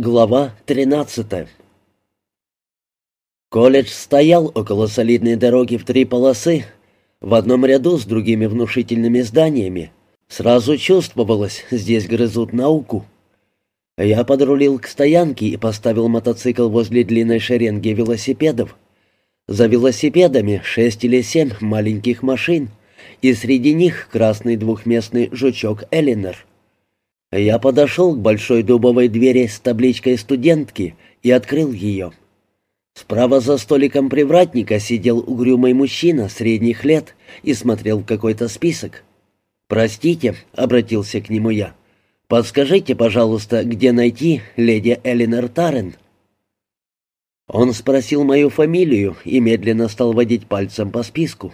Глава 13 Колледж стоял около солидной дороги в три полосы, в одном ряду с другими внушительными зданиями. Сразу чувствовалось, здесь грызут науку. Я подрулил к стоянке и поставил мотоцикл возле длинной шеренги велосипедов. За велосипедами шесть или семь маленьких машин, и среди них красный двухместный жучок Эллинор. Я подошел к большой дубовой двери с табличкой «Студентки» и открыл ее. Справа за столиком привратника сидел угрюмый мужчина средних лет и смотрел какой-то список. «Простите», — обратился к нему я, — «подскажите, пожалуйста, где найти леди Элинор Таррен?» Он спросил мою фамилию и медленно стал водить пальцем по списку.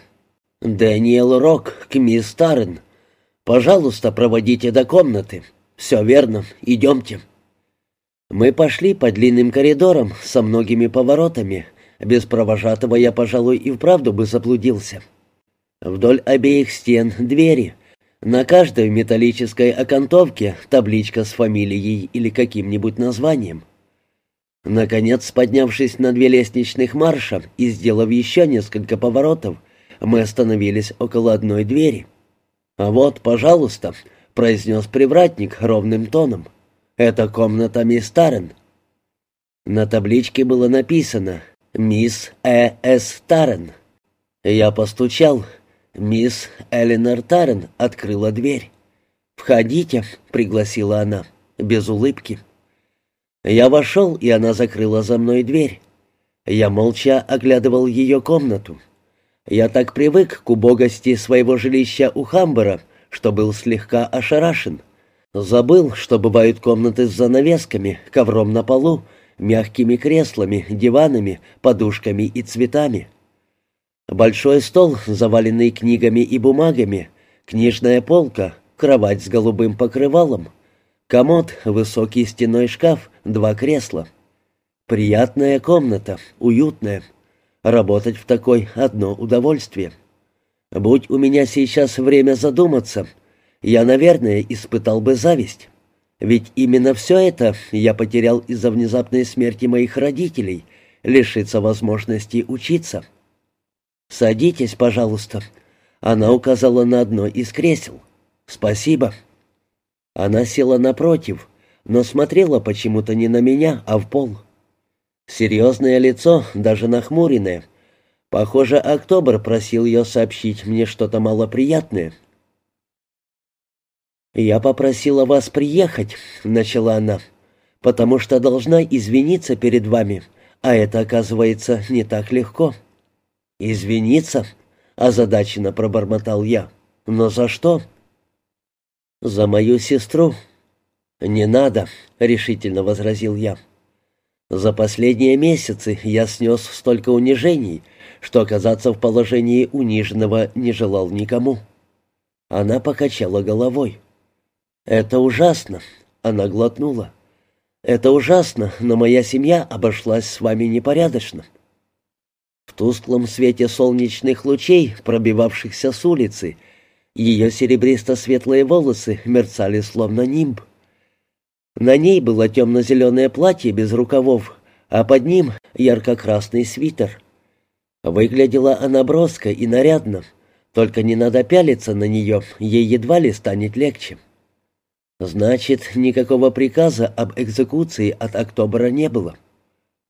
«Дэниел Рок, к мисс Таррен. Пожалуйста, проводите до комнаты». «Все верно. Идемте». Мы пошли по длинным коридорам со многими поворотами. Без провожатого я, пожалуй, и вправду бы заблудился. Вдоль обеих стен двери. На каждой металлической окантовке табличка с фамилией или каким-нибудь названием. Наконец, поднявшись на две лестничных марша и сделав еще несколько поворотов, мы остановились около одной двери. «А вот, пожалуйста», — произнес привратник ровным тоном. «Это комната мисс Таррен». На табличке было написано «Мисс Э. С. Таррен». Я постучал. Мисс Эленор Таррен открыла дверь. «Входите», — пригласила она, без улыбки. Я вошел, и она закрыла за мной дверь. Я молча оглядывал ее комнату. Я так привык к убогости своего жилища у Хамбера, что был слегка ошарашен. Забыл, что бывают комнаты с занавесками, ковром на полу, мягкими креслами, диванами, подушками и цветами. Большой стол, заваленный книгами и бумагами, книжная полка, кровать с голубым покрывалом, комод, высокий стеной шкаф, два кресла. Приятная комната, уютная. Работать в такой — одно удовольствие. Будь у меня сейчас время задуматься, я, наверное, испытал бы зависть. Ведь именно все это я потерял из-за внезапной смерти моих родителей, лишиться возможности учиться. «Садитесь, пожалуйста». Она указала на одно из кресел. «Спасибо». Она села напротив, но смотрела почему-то не на меня, а в пол. Серьезное лицо, даже нахмуренное — Похоже, Октобер просил ее сообщить мне что-то малоприятное. «Я попросила вас приехать», — начала она, — «потому что должна извиниться перед вами, а это, оказывается, не так легко». «Извиниться?» — озадаченно пробормотал я. «Но за что?» «За мою сестру». «Не надо», — решительно возразил я. «За последние месяцы я снес столько унижений, что оказаться в положении униженного не желал никому. Она покачала головой. «Это ужасно», — она глотнула. «Это ужасно, но моя семья обошлась с вами непорядочно». В тусклом свете солнечных лучей, пробивавшихся с улицы, ее серебристо-светлые волосы мерцали словно нимб. На ней было темно-зеленое платье без рукавов, а под ним ярко-красный свитер. Выглядела она броско и нарядно, только не надо пялиться на нее, ей едва ли станет легче. Значит, никакого приказа об экзекуции от Октобера не было.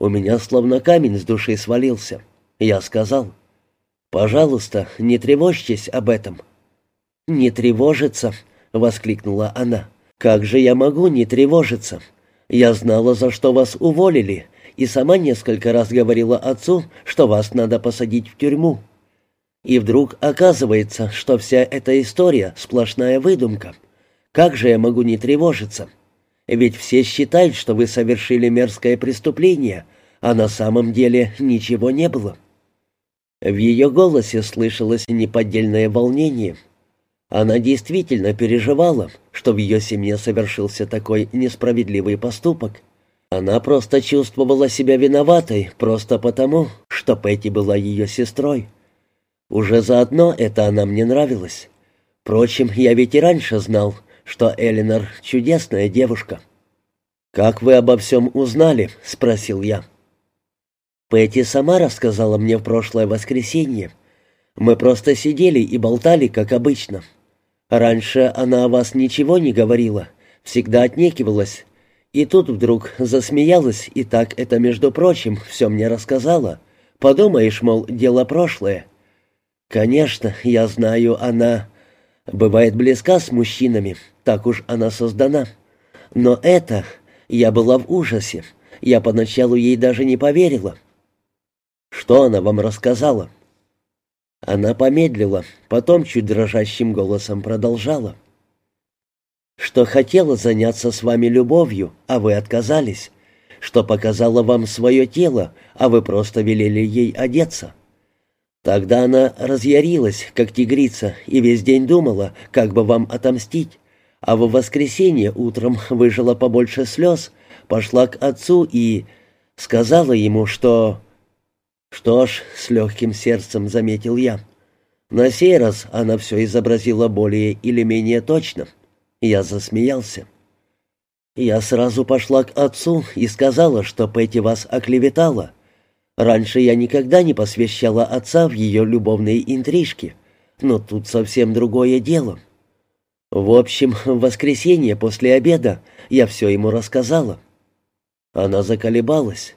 У меня словно камень с души свалился. Я сказал, «Пожалуйста, не тревожьтесь об этом». «Не тревожиться», — воскликнула она. «Как же я могу не тревожиться? Я знала, за что вас уволили, и сама несколько раз говорила отцу, что вас надо посадить в тюрьму. И вдруг оказывается, что вся эта история — сплошная выдумка. Как же я могу не тревожиться? Ведь все считают, что вы совершили мерзкое преступление, а на самом деле ничего не было. В ее голосе слышалось неподдельное волнение. Она действительно переживала, что в ее семье совершился такой несправедливый поступок — она просто чувствовала себя виноватой, просто потому, что Петти была ее сестрой. Уже заодно это она мне нравилась. Впрочем, я ведь и раньше знал, что Элинор чудесная девушка. «Как вы обо всем узнали?» — спросил я. Петти сама рассказала мне в прошлое воскресенье. Мы просто сидели и болтали, как обычно. Раньше она о вас ничего не говорила, всегда отнекивалась. И тут вдруг засмеялась, и так это, между прочим, все мне рассказала. Подумаешь, мол, дело прошлое. Конечно, я знаю, она бывает близка с мужчинами, так уж она создана. Но это... Я была в ужасе. Я поначалу ей даже не поверила. Что она вам рассказала? Она помедлила, потом чуть дрожащим голосом продолжала. Что хотела заняться с вами любовью, а вы отказались. Что показала вам свое тело, а вы просто велели ей одеться. Тогда она разъярилась, как тигрица, и весь день думала, как бы вам отомстить. А в воскресенье утром выжила побольше слез, пошла к отцу и сказала ему, что... Что ж, с легким сердцем заметил я. На сей раз она все изобразила более или менее точно. Я засмеялся. Я сразу пошла к отцу и сказала, что Петти вас оклеветала, Раньше я никогда не посвящала отца в ее любовные интрижки, но тут совсем другое дело. В общем, в воскресенье после обеда я все ему рассказала. Она заколебалась.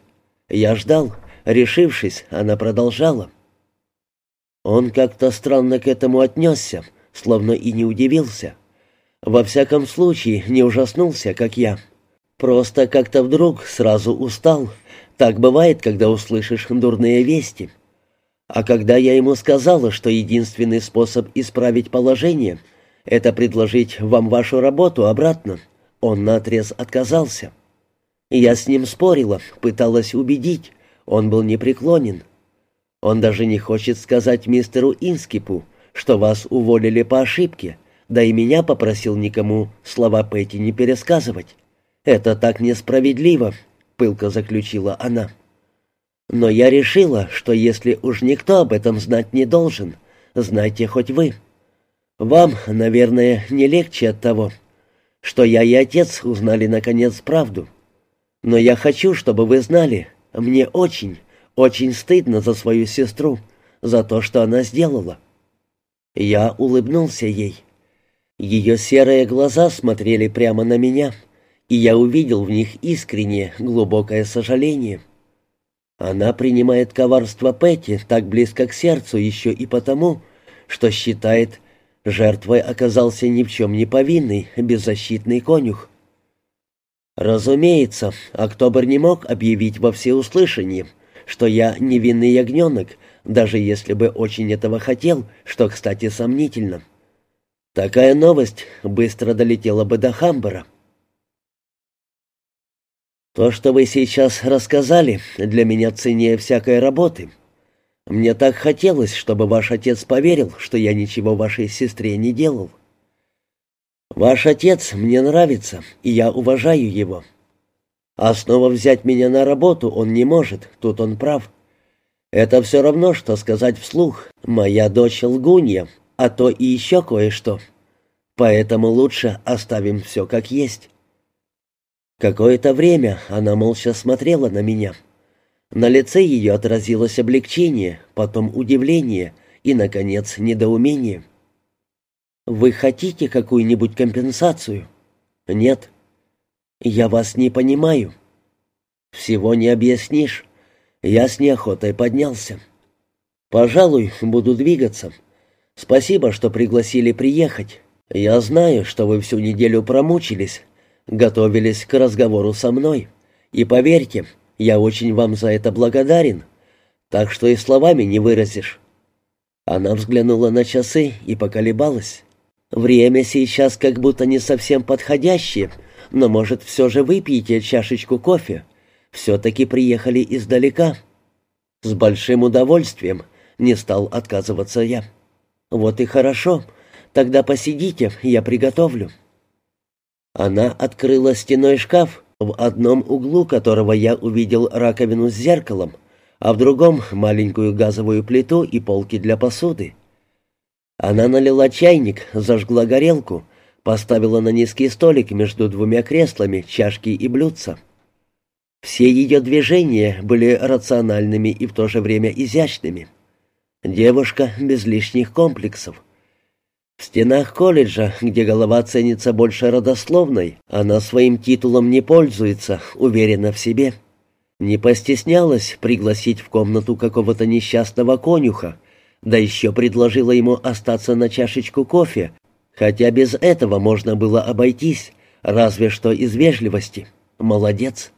Я ждал. Решившись, она продолжала. Он как-то странно к этому отнесся, словно и не удивился. Во всяком случае, не ужаснулся, как я. Просто как-то вдруг сразу устал так бывает, когда услышишь дурные вести. А когда я ему сказала, что единственный способ исправить положение — это предложить вам вашу работу обратно, он наотрез отказался. Я с ним спорила, пыталась убедить, он был непреклонен. Он даже не хочет сказать мистеру Инскипу, что вас уволили по ошибке, да и меня попросил никому слова Пэти не пересказывать. Это так несправедливо, — пылко заключила она. «Но я решила, что если уж никто об этом знать не должен, знайте хоть вы. Вам, наверное, не легче от того, что я и отец узнали наконец правду. Но я хочу, чтобы вы знали, мне очень, очень стыдно за свою сестру, за то, что она сделала». Я улыбнулся ей. Ее серые глаза смотрели прямо на меня — и я увидел в них искреннее, глубокое сожаление. Она принимает коварство Петти так близко к сердцу еще и потому, что считает, жертвой оказался ни в чем не повинный, беззащитный конюх. Разумеется, Октобер не мог объявить во всеуслышание, что я невинный ягненок, даже если бы очень этого хотел, что, кстати, сомнительно. Такая новость быстро долетела бы до Хамбера. То, что вы сейчас рассказали, для меня ценнее всякой работы. Мне так хотелось, чтобы ваш отец поверил, что я ничего вашей сестре не делал. Ваш отец мне нравится, и я уважаю его. А снова взять меня на работу он не может, тут он прав. Это все равно, что сказать вслух «моя дочь лгунья», а то и еще кое-что. Поэтому лучше оставим все как есть. Какое-то время она молча смотрела на меня. На лице ее отразилось облегчение, потом удивление и, наконец, недоумение. «Вы хотите какую-нибудь компенсацию?» «Нет». «Я вас не понимаю». «Всего не объяснишь». Я с неохотой поднялся. «Пожалуй, буду двигаться. Спасибо, что пригласили приехать. Я знаю, что вы всю неделю промучились, готовились к разговору со мной. И поверьте, я очень вам за это благодарен. Так что и словами не выразишь». Она взглянула на часы и поколебалась. «Время сейчас как будто не совсем подходящее, но, может, все же выпьете чашечку кофе? Все-таки приехали издалека». «С большим удовольствием», — не стал отказываться я. «Вот и хорошо. Тогда посидите, я приготовлю». Она открыла стеной шкаф, в одном углу которого я увидел раковину с зеркалом, а в другом — маленькую газовую плиту и полки для посуды. Она налила чайник, зажгла горелку, Поставила на низкий столик между двумя креслами чашки и блюдца. Все ее движения были рациональными и в то же время изящными. Девушка без лишних комплексов. В стенах колледжа, где голова ценится больше родословной, она своим титулом не пользуется, уверена в себе. Не постеснялась пригласить в комнату какого-то несчастного конюха, да еще предложила ему остаться на чашечку кофе, хотя без этого можно было обойтись, разве что из вежливости. Молодец.